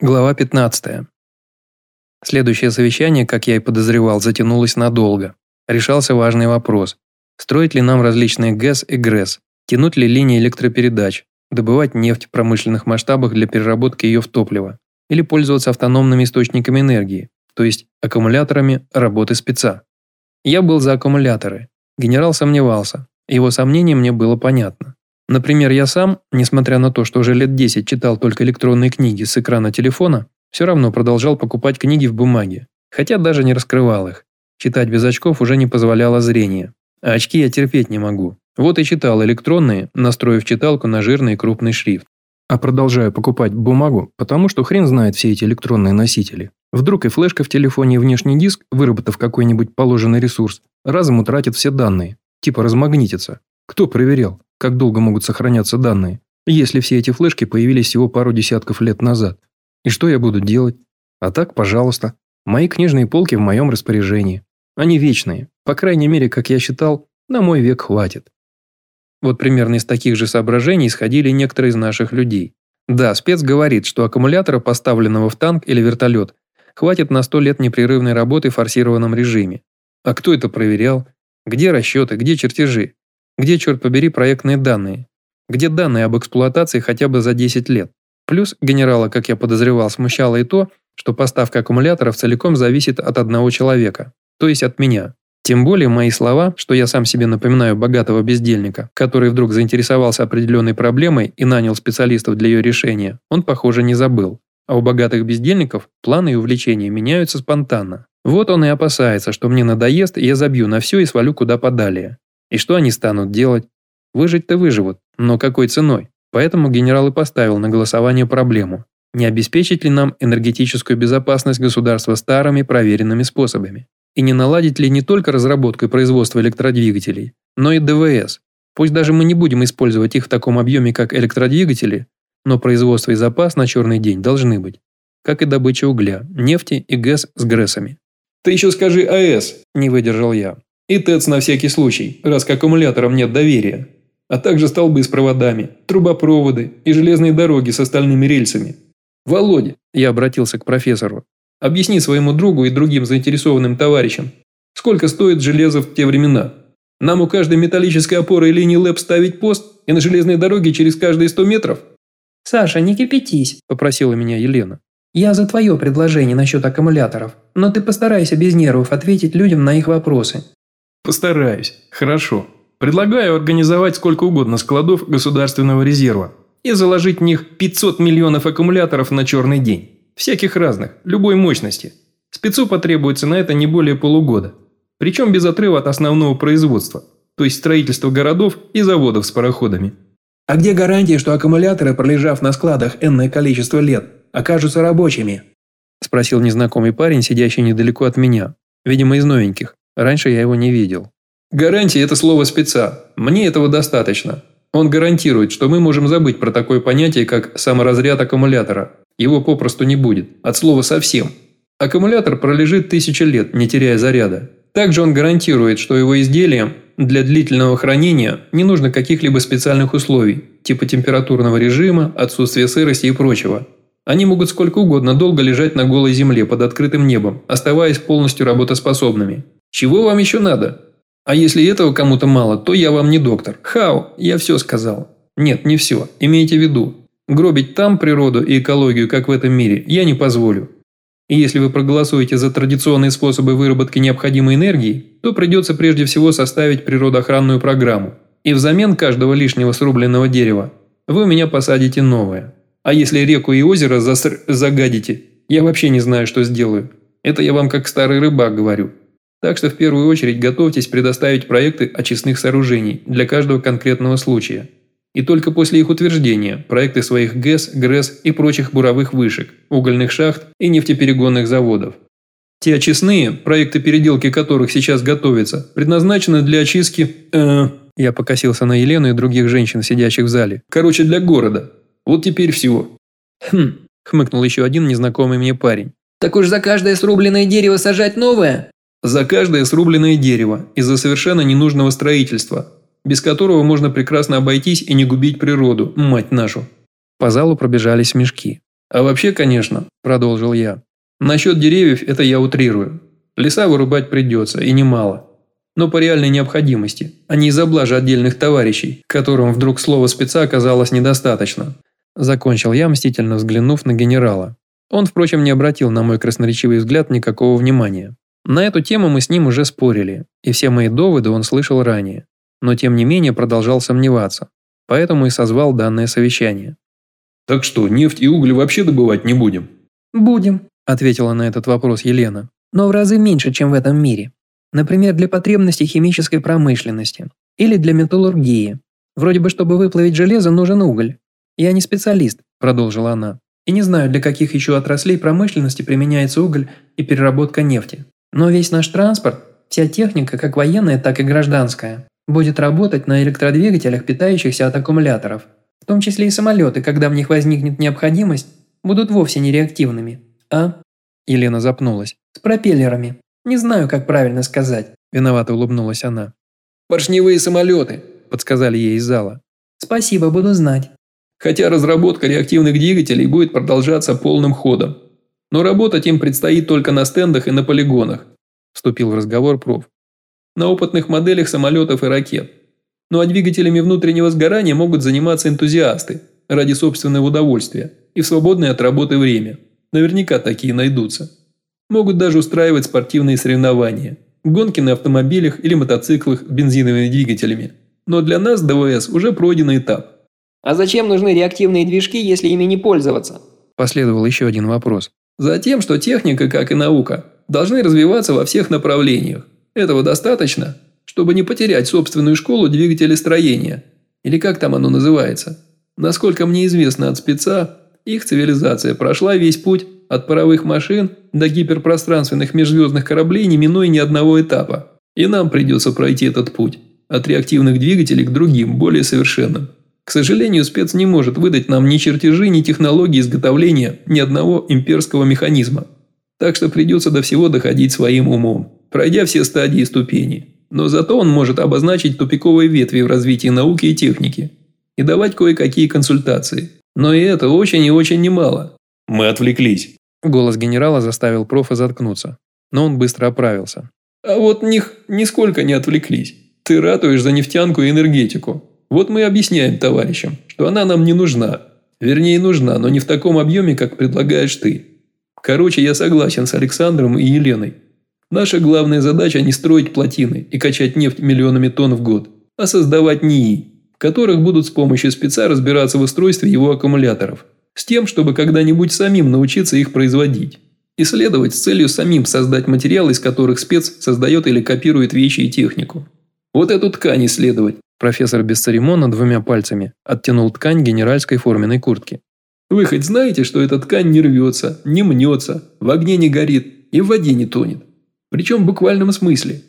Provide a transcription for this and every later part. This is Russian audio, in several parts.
Глава 15. Следующее совещание, как я и подозревал, затянулось надолго. Решался важный вопрос. Строить ли нам различные ГЭС и ГРЭС? Тянуть ли линии электропередач? Добывать нефть в промышленных масштабах для переработки ее в топливо? Или пользоваться автономными источниками энергии, то есть аккумуляторами работы спеца? Я был за аккумуляторы. Генерал сомневался. Его сомнение мне было понятно. Например, я сам, несмотря на то, что уже лет 10 читал только электронные книги с экрана телефона, все равно продолжал покупать книги в бумаге, хотя даже не раскрывал их. Читать без очков уже не позволяло зрение. А очки я терпеть не могу. Вот и читал электронные, настроив читалку на жирный и крупный шрифт. А продолжаю покупать бумагу, потому что хрен знает все эти электронные носители. Вдруг и флешка в телефоне и внешний диск, выработав какой-нибудь положенный ресурс, разом утратит все данные, типа размагнитится. Кто проверял? как долго могут сохраняться данные, если все эти флешки появились всего пару десятков лет назад. И что я буду делать? А так, пожалуйста, мои книжные полки в моем распоряжении. Они вечные, по крайней мере, как я считал, на мой век хватит. Вот примерно из таких же соображений исходили некоторые из наших людей. Да, спец говорит, что аккумулятора, поставленного в танк или вертолет, хватит на 100 лет непрерывной работы в форсированном режиме. А кто это проверял? Где расчеты, где чертежи? Где, черт побери, проектные данные? Где данные об эксплуатации хотя бы за 10 лет? Плюс генерала, как я подозревал, смущало и то, что поставка аккумуляторов целиком зависит от одного человека, то есть от меня. Тем более мои слова, что я сам себе напоминаю богатого бездельника, который вдруг заинтересовался определенной проблемой и нанял специалистов для ее решения, он, похоже, не забыл. А у богатых бездельников планы и увлечения меняются спонтанно. Вот он и опасается, что мне надоест, и я забью на все и свалю куда подалее. И что они станут делать? Выжить-то выживут, но какой ценой? Поэтому генерал и поставил на голосование проблему. Не обеспечить ли нам энергетическую безопасность государства старыми проверенными способами? И не наладить ли не только разработку и производство электродвигателей, но и ДВС? Пусть даже мы не будем использовать их в таком объеме, как электродвигатели, но производство и запас на черный день должны быть. Как и добыча угля, нефти и ГЭС с ГРЭСами. «Ты еще скажи АЭС», – не выдержал я. И ТЭЦ на всякий случай, раз к аккумуляторам нет доверия. А также столбы с проводами, трубопроводы и железные дороги с остальными рельсами. Володя, я обратился к профессору, объясни своему другу и другим заинтересованным товарищам, сколько стоит железо в те времена. Нам у каждой металлической опоры и линии ЛЭП ставить пост и на железной дороге через каждые 100 метров? «Саша, не кипятись», – попросила меня Елена. «Я за твое предложение насчет аккумуляторов, но ты постарайся без нервов ответить людям на их вопросы. Постараюсь. Хорошо. Предлагаю организовать сколько угодно складов государственного резерва и заложить в них 500 миллионов аккумуляторов на черный день. Всяких разных, любой мощности. Спецу потребуется на это не более полугода. Причем без отрыва от основного производства, то есть строительства городов и заводов с пароходами. А где гарантия, что аккумуляторы, пролежав на складах энное количество лет, окажутся рабочими? Спросил незнакомый парень, сидящий недалеко от меня. Видимо, из новеньких. Раньше я его не видел. Гарантия – это слово спеца. Мне этого достаточно. Он гарантирует, что мы можем забыть про такое понятие, как саморазряд аккумулятора. Его попросту не будет. От слова совсем. Аккумулятор пролежит тысячи лет, не теряя заряда. Также он гарантирует, что его изделиям для длительного хранения не нужно каких-либо специальных условий, типа температурного режима, отсутствия сырости и прочего. Они могут сколько угодно долго лежать на голой земле под открытым небом, оставаясь полностью работоспособными. Чего вам еще надо? А если этого кому-то мало, то я вам не доктор. Хау, я все сказал. Нет, не все. Имейте в виду. Гробить там природу и экологию, как в этом мире, я не позволю. И если вы проголосуете за традиционные способы выработки необходимой энергии, то придется прежде всего составить природоохранную программу. И взамен каждого лишнего срубленного дерева вы у меня посадите новое. А если реку и озеро заср... загадите, я вообще не знаю, что сделаю. Это я вам как старый рыбак говорю. Так что в первую очередь готовьтесь предоставить проекты очистных сооружений для каждого конкретного случая. И только после их утверждения проекты своих ГЭС, ГРЭС и прочих буровых вышек, угольных шахт и нефтеперегонных заводов. Те очистные, проекты переделки которых сейчас готовятся, предназначены для очистки... Э, я покосился на Елену и других женщин, сидящих в зале. Короче, для города. Вот теперь всего. Хм, хмыкнул еще один незнакомый мне парень. Так уж за каждое срубленное дерево сажать новое? За каждое срубленное дерево из-за совершенно ненужного строительства, без которого можно прекрасно обойтись и не губить природу, мать нашу. По залу пробежались мешки. А вообще, конечно, продолжил я. Насчет деревьев это я утрирую. Леса вырубать придется, и немало. Но по реальной необходимости, а не из-за блажи отдельных товарищей, которым вдруг слова спеца оказалось недостаточно. Закончил я, мстительно взглянув на генерала. Он, впрочем, не обратил на мой красноречивый взгляд никакого внимания. На эту тему мы с ним уже спорили, и все мои доводы он слышал ранее. Но тем не менее продолжал сомневаться. Поэтому и созвал данное совещание. «Так что, нефть и уголь вообще добывать не будем?» «Будем», – ответила на этот вопрос Елена. «Но в разы меньше, чем в этом мире. Например, для потребностей химической промышленности. Или для металлургии. Вроде бы, чтобы выплавить железо, нужен уголь. Я не специалист», – продолжила она. «И не знаю, для каких еще отраслей промышленности применяется уголь и переработка нефти. Но весь наш транспорт, вся техника, как военная, так и гражданская, будет работать на электродвигателях, питающихся от аккумуляторов. В том числе и самолеты, когда в них возникнет необходимость, будут вовсе не реактивными, а...» Елена запнулась. «С пропеллерами. Не знаю, как правильно сказать». Виновато улыбнулась она. «Поршневые самолеты», – подсказали ей из зала. «Спасибо, буду знать». Хотя разработка реактивных двигателей будет продолжаться полным ходом. Но работать им предстоит только на стендах и на полигонах», – вступил в разговор проф. «На опытных моделях самолетов и ракет. Ну а двигателями внутреннего сгорания могут заниматься энтузиасты ради собственного удовольствия и в свободное от работы время. Наверняка такие найдутся. Могут даже устраивать спортивные соревнования, гонки на автомобилях или мотоциклах с бензиновыми двигателями. Но для нас ДВС уже пройденный этап. «А зачем нужны реактивные движки, если ими не пользоваться?» Последовал еще один вопрос. Затем, что техника, как и наука, должны развиваться во всех направлениях. Этого достаточно, чтобы не потерять собственную школу двигателестроения. Или как там оно называется. Насколько мне известно от спеца, их цивилизация прошла весь путь от паровых машин до гиперпространственных межзвездных кораблей, не минуя ни одного этапа. И нам придется пройти этот путь. От реактивных двигателей к другим, более совершенным. К сожалению, спец не может выдать нам ни чертежи, ни технологии изготовления ни одного имперского механизма. Так что придется до всего доходить своим умом, пройдя все стадии и ступени. Но зато он может обозначить тупиковые ветви в развитии науки и техники и давать кое-какие консультации. Но и это очень и очень немало. Мы отвлеклись. Голос генерала заставил профа заткнуться, но он быстро оправился. А вот них нисколько не отвлеклись. Ты ратуешь за нефтянку и энергетику. Вот мы и объясняем товарищам, что она нам не нужна. Вернее, нужна, но не в таком объеме, как предлагаешь ты. Короче, я согласен с Александром и Еленой. Наша главная задача не строить плотины и качать нефть миллионами тонн в год, а создавать НИИ, в которых будут с помощью спеца разбираться в устройстве его аккумуляторов, с тем, чтобы когда-нибудь самим научиться их производить. Исследовать с целью самим создать материалы, из которых спец создает или копирует вещи и технику. Вот эту ткань исследовать, Профессор без церемона двумя пальцами оттянул ткань генеральской форменной куртки. «Вы хоть знаете, что эта ткань не рвется, не мнется, в огне не горит и в воде не тонет? Причем в буквальном смысле.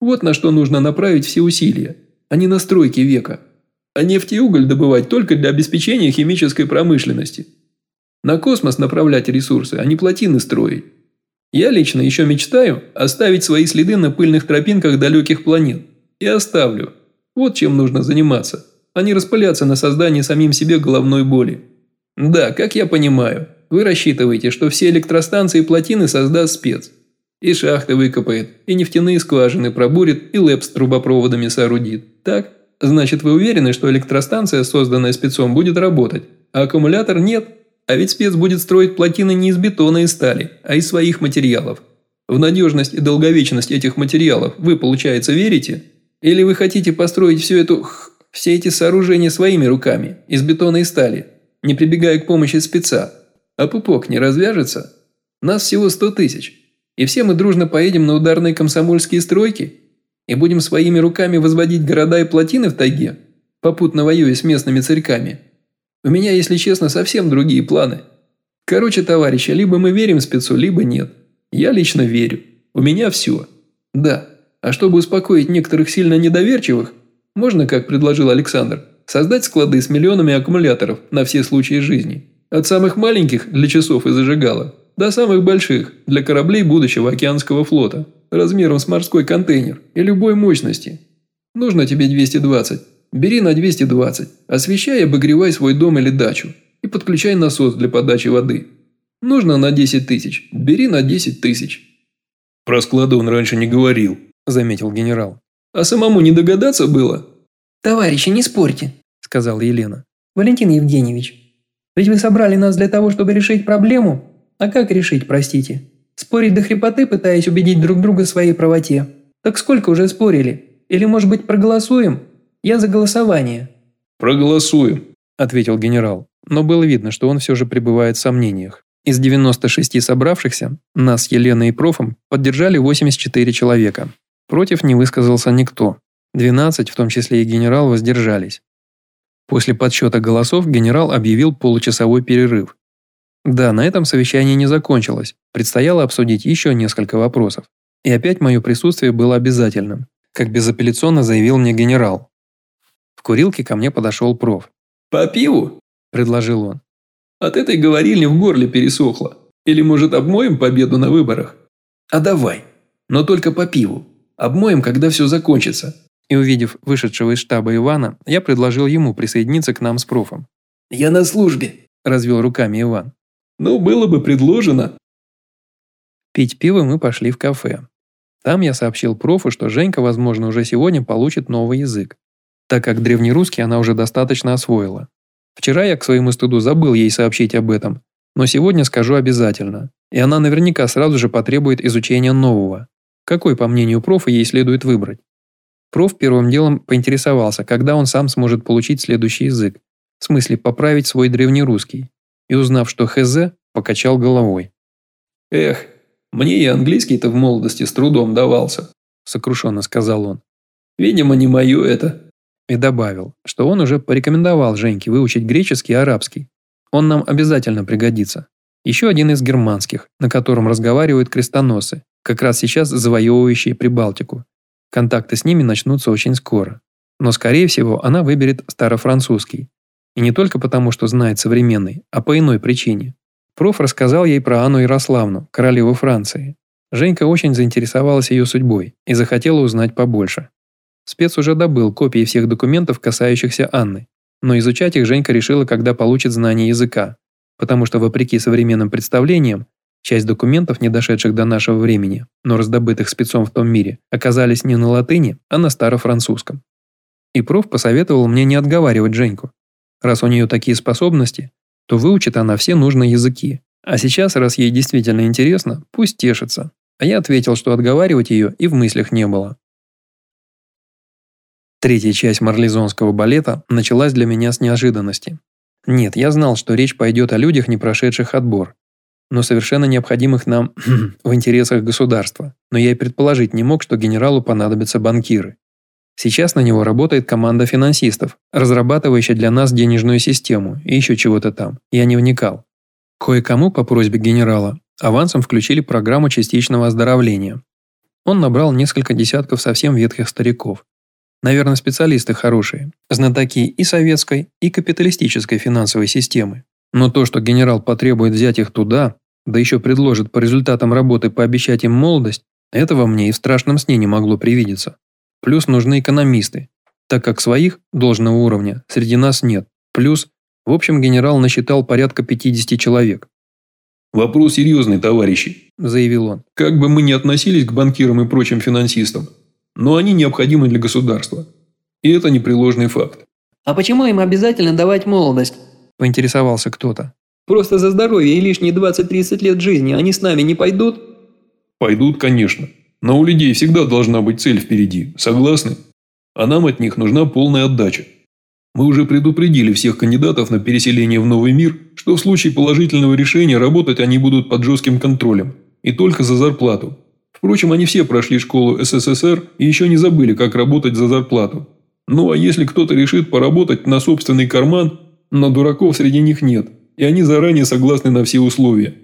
Вот на что нужно направить все усилия, а не на стройки века. А нефть и уголь добывать только для обеспечения химической промышленности. На космос направлять ресурсы, а не плотины строить. Я лично еще мечтаю оставить свои следы на пыльных тропинках далеких планет. И оставлю, вот чем нужно заниматься, а не распыляться на создание самим себе головной боли. Да, как я понимаю, вы рассчитываете, что все электростанции и плотины создаст спец. И шахты выкопает, и нефтяные скважины пробурит, и лэп с трубопроводами соорудит. Так? Значит, вы уверены, что электростанция, созданная спецом, будет работать, а аккумулятор нет? А ведь спец будет строить плотины не из бетона и стали, а из своих материалов. В надежность и долговечность этих материалов вы, получается, верите? Или вы хотите построить всю эту... все эти сооружения своими руками, из бетона и стали, не прибегая к помощи спеца? А пупок не развяжется? Нас всего сто тысяч. И все мы дружно поедем на ударные комсомольские стройки? И будем своими руками возводить города и плотины в тайге, попутно воюя с местными царьками? У меня, если честно, совсем другие планы. Короче, товарищи, либо мы верим спецу, либо нет. Я лично верю. У меня все. Да, а чтобы успокоить некоторых сильно недоверчивых, можно, как предложил Александр, создать склады с миллионами аккумуляторов на все случаи жизни. От самых маленьких для часов и зажигалок до самых больших для кораблей будущего океанского флота, размером с морской контейнер и любой мощности. Нужно тебе 220. Бери на 220, освещай и обогревай свой дом или дачу. и подключай насос для подачи воды. Нужно на 10 тысяч, бери на 10 тысяч». «Про склады он раньше не говорил», – заметил генерал. «А самому не догадаться было?» «Товарищи, не спорьте», – сказала Елена. «Валентин Евгеньевич, ведь вы собрали нас для того, чтобы решить проблему? А как решить, простите? Спорить до хрипоты, пытаясь убедить друг друга в своей правоте. Так сколько уже спорили? Или, может быть, проголосуем? Я за голосование». «Проголосуем», – ответил генерал, но было видно, что он все же пребывает в сомнениях. Из 96 собравшихся, нас с Еленой и Профом, поддержали 84 человека. Против не высказался никто. 12, в том числе и генерал, воздержались. После подсчета голосов генерал объявил получасовой перерыв. Да, на этом совещание не закончилось, предстояло обсудить еще несколько вопросов. И опять мое присутствие было обязательным, как безапелляционно заявил мне генерал. В курилке ко мне подошел проф. «По пиву?» – предложил он. От этой говорильни в горле пересохло. Или, может, обмоем победу на выборах? А давай. Но только по пиву. Обмоем, когда все закончится. И увидев вышедшего из штаба Ивана, я предложил ему присоединиться к нам с профом. «Я на службе», – развел руками Иван. «Ну, было бы предложено». Пить пиво мы пошли в кафе. Там я сообщил профу, что Женька, возможно, уже сегодня получит новый язык, так как древнерусский она уже достаточно освоила. Вчера я к своему стыду забыл ей сообщить об этом, но сегодня скажу обязательно. И она наверняка сразу же потребует изучения нового. Какой, по мнению профа, ей следует выбрать? Проф первым делом поинтересовался, когда он сам сможет получить следующий язык, в смысле поправить свой древнерусский, и узнав, что ХЗ, покачал головой. «Эх, мне и английский-то в молодости с трудом давался», – сокрушенно сказал он. «Видимо, не мое это». И добавил, что он уже порекомендовал Женьке выучить греческий и арабский. Он нам обязательно пригодится. Еще один из германских, на котором разговаривают крестоносы, как раз сейчас завоевывающие Прибалтику. Контакты с ними начнутся очень скоро. Но, скорее всего, она выберет старофранцузский. И не только потому, что знает современный, а по иной причине. Проф рассказал ей про Анну Ярославну, королеву Франции. Женька очень заинтересовалась ее судьбой и захотела узнать побольше. Спец уже добыл копии всех документов, касающихся Анны, но изучать их Женька решила, когда получит знание языка, потому что, вопреки современным представлениям, часть документов, не дошедших до нашего времени, но раздобытых спецом в том мире, оказались не на латыни, а на старофранцузском. И проф посоветовал мне не отговаривать Женьку. Раз у нее такие способности, то выучит она все нужные языки. А сейчас, раз ей действительно интересно, пусть тешится. А я ответил, что отговаривать ее и в мыслях не было. Третья часть марлезонского балета началась для меня с неожиданности. Нет, я знал, что речь пойдет о людях, не прошедших отбор, но совершенно необходимых нам в интересах государства. Но я и предположить не мог, что генералу понадобятся банкиры. Сейчас на него работает команда финансистов, разрабатывающая для нас денежную систему и еще чего-то там. Я не вникал. Кое-кому по просьбе генерала авансом включили программу частичного оздоровления. Он набрал несколько десятков совсем ветхих стариков, Наверное, специалисты хорошие, знатоки и советской, и капиталистической финансовой системы. Но то, что генерал потребует взять их туда, да еще предложит по результатам работы пообещать им молодость, этого мне и в страшном сне не могло привидеться. Плюс нужны экономисты, так как своих должного уровня среди нас нет. Плюс, в общем, генерал насчитал порядка 50 человек. «Вопрос серьезный, товарищи», – заявил он. «Как бы мы ни относились к банкирам и прочим финансистам, но они необходимы для государства. И это непреложный факт. «А почему им обязательно давать молодость?» – поинтересовался кто-то. «Просто за здоровье и лишние 20-30 лет жизни они с нами не пойдут?» «Пойдут, конечно. Но у людей всегда должна быть цель впереди. Согласны? А нам от них нужна полная отдача. Мы уже предупредили всех кандидатов на переселение в новый мир, что в случае положительного решения работать они будут под жестким контролем. И только за зарплату. Впрочем, они все прошли школу СССР и еще не забыли, как работать за зарплату. Ну а если кто-то решит поработать на собственный карман, на дураков среди них нет, и они заранее согласны на все условия.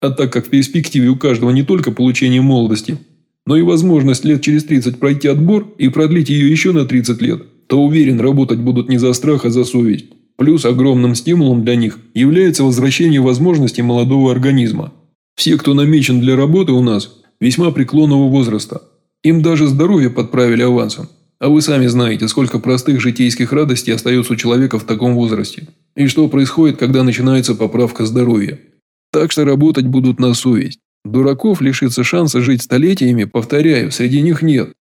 А так как в перспективе у каждого не только получение молодости, но и возможность лет через 30 пройти отбор и продлить ее еще на 30 лет, то уверен, работать будут не за страх, а за совесть. Плюс огромным стимулом для них является возвращение возможностей молодого организма. Все, кто намечен для работы у нас, весьма преклонного возраста. Им даже здоровье подправили авансом. А вы сами знаете, сколько простых житейских радостей остается у человека в таком возрасте. и что происходит, когда начинается поправка здоровья. Так что работать будут на совесть. Дураков лишиться шанса жить столетиями, повторяю, среди них нет.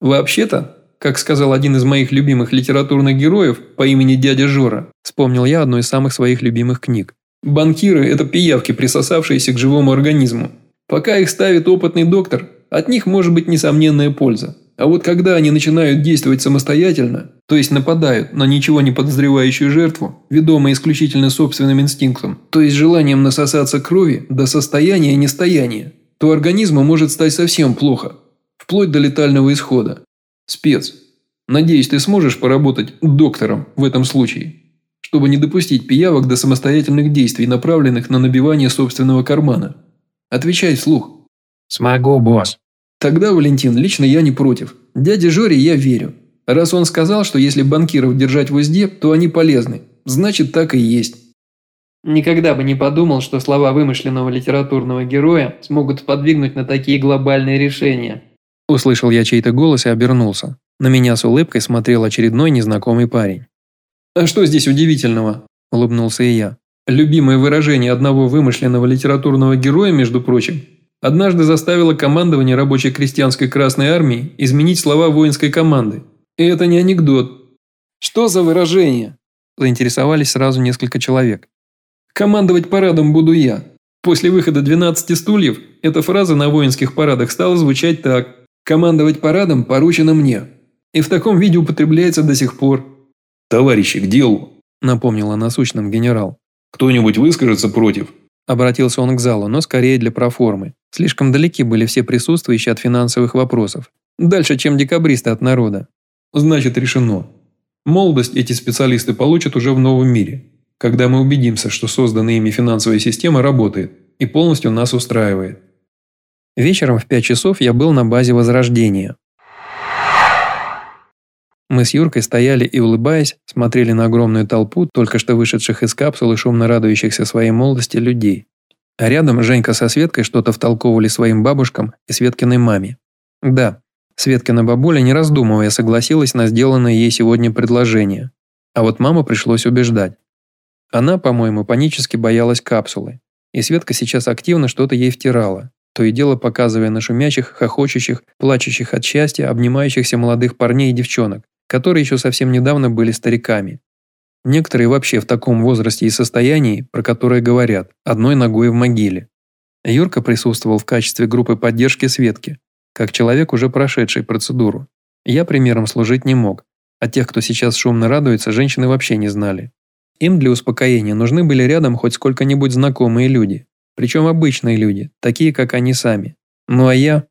Вообще-то, как сказал один из моих любимых литературных героев по имени дядя Жора, вспомнил я одну из самых своих любимых книг. Банкиры – это пиявки, присосавшиеся к живому организму. Пока их ставит опытный доктор, от них может быть несомненная польза. А вот когда они начинают действовать самостоятельно, то есть нападают на ничего не подозревающую жертву, ведомые исключительно собственным инстинктом, то есть желанием насосаться крови до состояния нестояния, то организму может стать совсем плохо, вплоть до летального исхода. Спец, надеюсь, ты сможешь поработать доктором в этом случае, чтобы не допустить пиявок до самостоятельных действий, направленных на набивание собственного кармана. Отвечай вслух. Смогу, босс. Тогда, Валентин, лично я не против. Дяде Жоре я верю. Раз он сказал, что если банкиров держать в узде, то они полезны. Значит, так и есть. Никогда бы не подумал, что слова вымышленного литературного героя смогут подвигнуть на такие глобальные решения. Услышал я чей-то голос и обернулся. На меня с улыбкой смотрел очередной незнакомый парень. «А что здесь удивительного?» – улыбнулся и я. Любимое выражение одного вымышленного литературного героя, между прочим, однажды заставило командование рабочей крестьянской Красной Армии изменить слова воинской команды. И это не анекдот. «Что за выражение?» – заинтересовались сразу несколько человек. «Командовать парадом буду я». После выхода «12 стульев» эта фраза на воинских парадах стала звучать так. «Командовать парадом поручено мне». И в таком виде употребляется до сих пор. «Товарищи, к делу», – напомнил о насущном генерал. «Кто-нибудь выскажется против?» Обратился он к залу, но скорее для проформы. Слишком далеки были все присутствующие от финансовых вопросов. Дальше, чем декабристы от народа. Значит, решено. Молодость эти специалисты получат уже в новом мире, когда мы убедимся, что созданная ими финансовая система работает и полностью нас устраивает. Вечером в 5 часов я был на базе Возрождения. Мы с Юркой стояли и, улыбаясь, смотрели на огромную толпу только что вышедших из капсулы шумно радующихся своей молодости людей. А рядом Женька со Светкой что-то втолковывали своим бабушкам и Светкиной маме. Да, Светкина бабуля, не раздумывая, согласилась на сделанное ей сегодня предложение. А вот маму пришлось убеждать. Она, по-моему, панически боялась капсулы. И Светка сейчас активно что-то ей втирала, то и дело показывая на шумящих, хохочущих, плачущих от счастья, обнимающихся молодых парней и девчонок, которые еще совсем недавно были стариками. Некоторые вообще в таком возрасте и состоянии, про которое говорят, одной ногой в могиле. Юрка присутствовал в качестве группы поддержки Светки, как человек, уже прошедший процедуру. Я примером служить не мог, а тех, кто сейчас шумно радуется, женщины вообще не знали. Им для успокоения нужны были рядом хоть сколько-нибудь знакомые люди, причем обычные люди, такие, как они сами. Ну а я?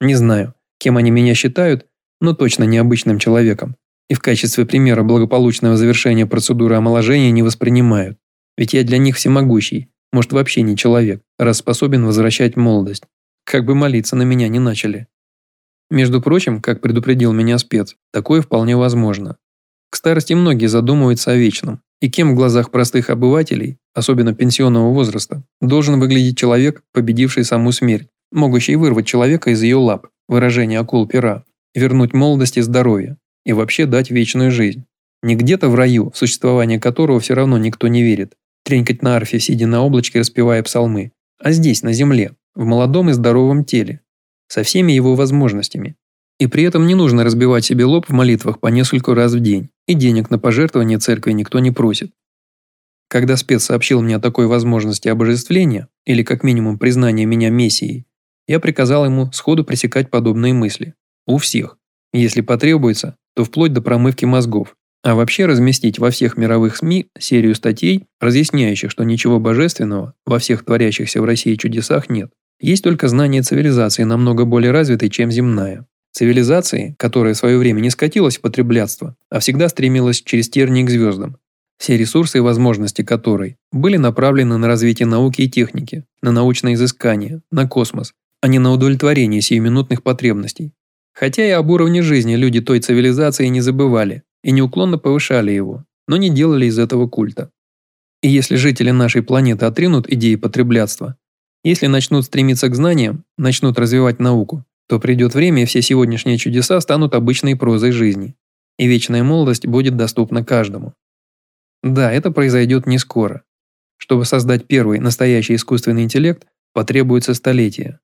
Не знаю, кем они меня считают, но точно необычным человеком. И в качестве примера благополучного завершения процедуры омоложения не воспринимают. Ведь я для них всемогущий, может вообще не человек, раз способен возвращать молодость. Как бы молиться на меня не начали. Между прочим, как предупредил меня спец, такое вполне возможно. К старости многие задумываются о вечном. И кем в глазах простых обывателей, особенно пенсионного возраста, должен выглядеть человек, победивший саму смерть, могущий вырвать человека из ее лап, выражение акул пера, вернуть молодость и здоровье, и вообще дать вечную жизнь. Не где-то в раю, в существование которого все равно никто не верит, тренькать на арфе, сидя на облачке, распевая псалмы, а здесь, на земле, в молодом и здоровом теле, со всеми его возможностями. И при этом не нужно разбивать себе лоб в молитвах по нескольку раз в день, и денег на пожертвование церкви никто не просит. Когда спец сообщил мне о такой возможности обожествления, или как минимум признания меня мессией, я приказал ему сходу пресекать подобные мысли. У всех. Если потребуется, то вплоть до промывки мозгов. А вообще разместить во всех мировых СМИ серию статей, разъясняющих, что ничего божественного во всех творящихся в России чудесах нет. Есть только знание цивилизации намного более развитой, чем земная. Цивилизации, которая в свое время не скатилась в потреблятство, а всегда стремилась через тернии к звездам. Все ресурсы и возможности которой были направлены на развитие науки и техники, на научное изыскание, на космос, а не на удовлетворение сиюминутных потребностей. Хотя и об уровне жизни люди той цивилизации не забывали и неуклонно повышали его, но не делали из этого культа. И если жители нашей планеты отринут идеи потреблятства, если начнут стремиться к знаниям, начнут развивать науку, то придет время, и все сегодняшние чудеса станут обычной прозой жизни, и вечная молодость будет доступна каждому. Да, это произойдет не скоро. Чтобы создать первый настоящий искусственный интеллект, потребуется столетия.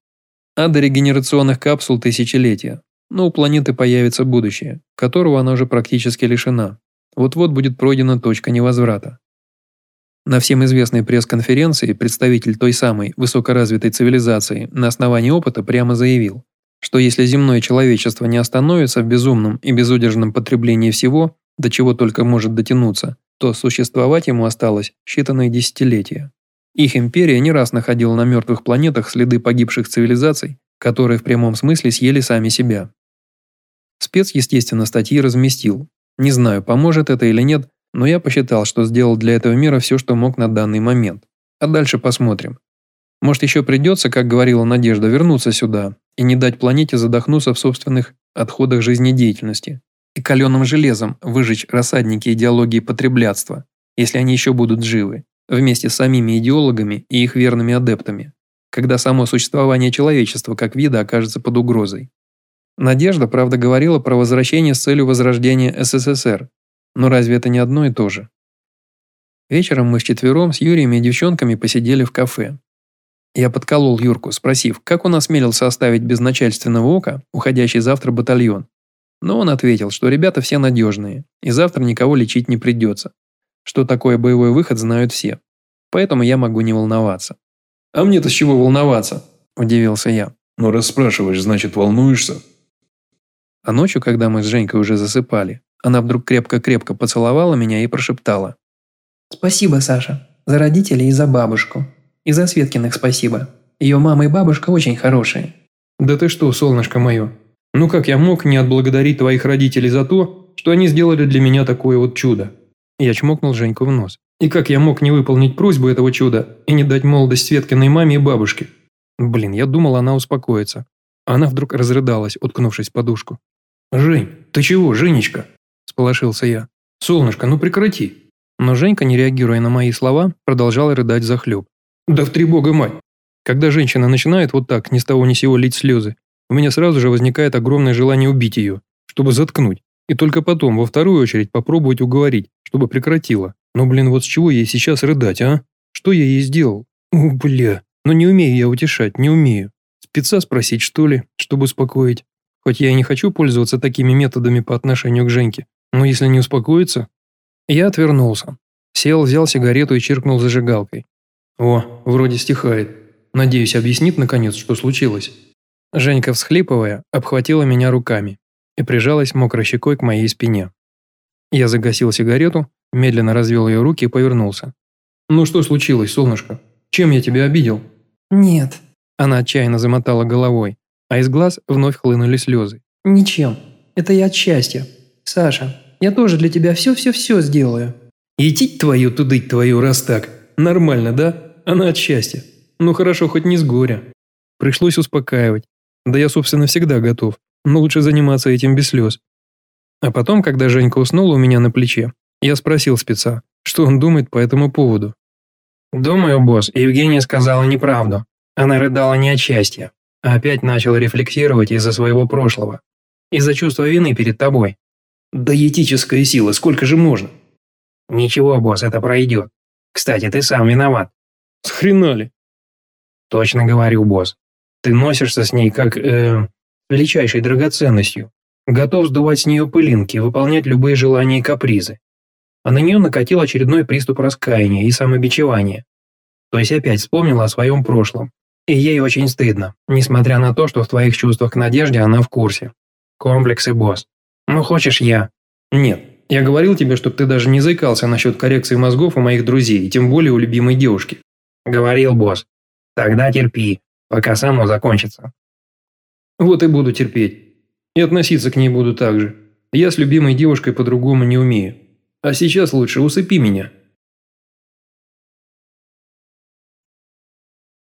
А до регенерационных капсул тысячелетия. Но у планеты появится будущее, которого она уже практически лишена. Вот-вот будет пройдена точка невозврата. На всем известной пресс-конференции представитель той самой высокоразвитой цивилизации на основании опыта прямо заявил, что если земное человечество не остановится в безумном и безудержном потреблении всего, до чего только может дотянуться, то существовать ему осталось считанные десятилетия. Их империя не раз находила на мертвых планетах следы погибших цивилизаций, которые в прямом смысле съели сами себя. Спец, естественно, статьи разместил. Не знаю, поможет это или нет, но я посчитал, что сделал для этого мира все, что мог на данный момент. А дальше посмотрим. Может, еще придется, как говорила Надежда, вернуться сюда и не дать планете задохнуться в собственных отходах жизнедеятельности и каленым железом выжечь рассадники идеологии потреблятства, если они еще будут живы, вместе с самими идеологами и их верными адептами, когда само существование человечества как вида окажется под угрозой. Надежда, правда, говорила про возвращение с целью возрождения СССР, но разве это не одно и то же? Вечером мы с четвером с Юрием и девчонками посидели в кафе. Я подколол Юрку, спросив, как он осмелился оставить без начальственного ока уходящий завтра батальон, но он ответил, что ребята все надежные, и завтра никого лечить не придется. Что такое боевой выход, знают все. Поэтому я могу не волноваться. «А мне-то с чего волноваться?» – удивился я. «Ну, раз спрашиваешь, значит, волнуешься?» А ночью, когда мы с Женькой уже засыпали, она вдруг крепко-крепко поцеловала меня и прошептала. «Спасибо, Саша. За родителей и за бабушку. И за Светкиных спасибо. Ее мама и бабушка очень хорошие». «Да ты что, солнышко мое, ну как я мог не отблагодарить твоих родителей за то, что они сделали для меня такое вот чудо? Я чмокнул Женьку в нос. И как я мог не выполнить просьбу этого чуда и не дать молодость Светкиной маме и бабушке? Блин, я думал, она успокоится. Она вдруг разрыдалась, уткнувшись в подушку. «Жень, ты чего, Женечка?» – сполошился я. «Солнышко, ну прекрати!» Но Женька, не реагируя на мои слова, продолжала рыдать захлеб. «Да в три бога мать!» Когда женщина начинает вот так, ни с того ни сего лить слезы, у меня сразу же возникает огромное желание убить ее, чтобы заткнуть, и только потом, во вторую очередь, попробовать уговорить, чтобы прекратила. Но, блин, вот с чего ей сейчас рыдать, а? Что я ей сделал? О, бля, ну не умею я утешать, не умею. Спеца спросить, что ли, чтобы успокоить. Хоть я и не хочу пользоваться такими методами по отношению к Женьке, но если не успокоится... Я отвернулся. Сел, взял сигарету и чиркнул зажигалкой. О, вроде стихает. Надеюсь, объяснит наконец, что случилось. Женька, всхлипывая, обхватила меня руками и прижалась мокрой щекой к моей спине. Я загасил сигарету, медленно развел ее руки и повернулся. «Ну что случилось, солнышко? Чем я тебя обидел?» «Нет». Она отчаянно замотала головой, а из глаз вновь хлынули слезы. «Ничем. Это я от счастья. Саша, я тоже для тебя все-все-все сделаю». «Идти твою, тудыть твою, раз так. Нормально, да? Она от счастья. Ну хорошо, хоть не с горя». Пришлось успокаивать, да я, собственно, всегда готов, но лучше заниматься этим без слез. А потом, когда Женька уснула у меня на плече, я спросил спеца, что он думает по этому поводу. «Думаю, босс, Евгения сказала неправду. Она рыдала не от счастья, опять начала рефлексировать из-за своего прошлого. Из-за чувства вины перед тобой». «Да этическая сила, сколько же можно?» «Ничего, босс, это пройдет. Кстати, ты сам виноват». «С хрена ли?» «Точно говорю, босс. Ты носишься с ней как, э, величайшей драгоценностью. Готов сдувать с нее пылинки, выполнять любые желания и капризы. А на нее накатил очередной приступ раскаяния и самобичевания. То есть опять вспомнила о своем прошлом. И ей очень стыдно, несмотря на то, что в твоих чувствах к Надежде она в курсе. Комплексы, босс. Ну хочешь я? Нет. Я говорил тебе, чтобы ты даже не заикался насчет коррекции мозгов у моих друзей, и тем более у любимой девушки. Говорил, босс. Тогда терпи пока само закончится. Вот и буду терпеть. И относиться к ней буду так же. Я с любимой девушкой по-другому не умею. А сейчас лучше усыпи меня.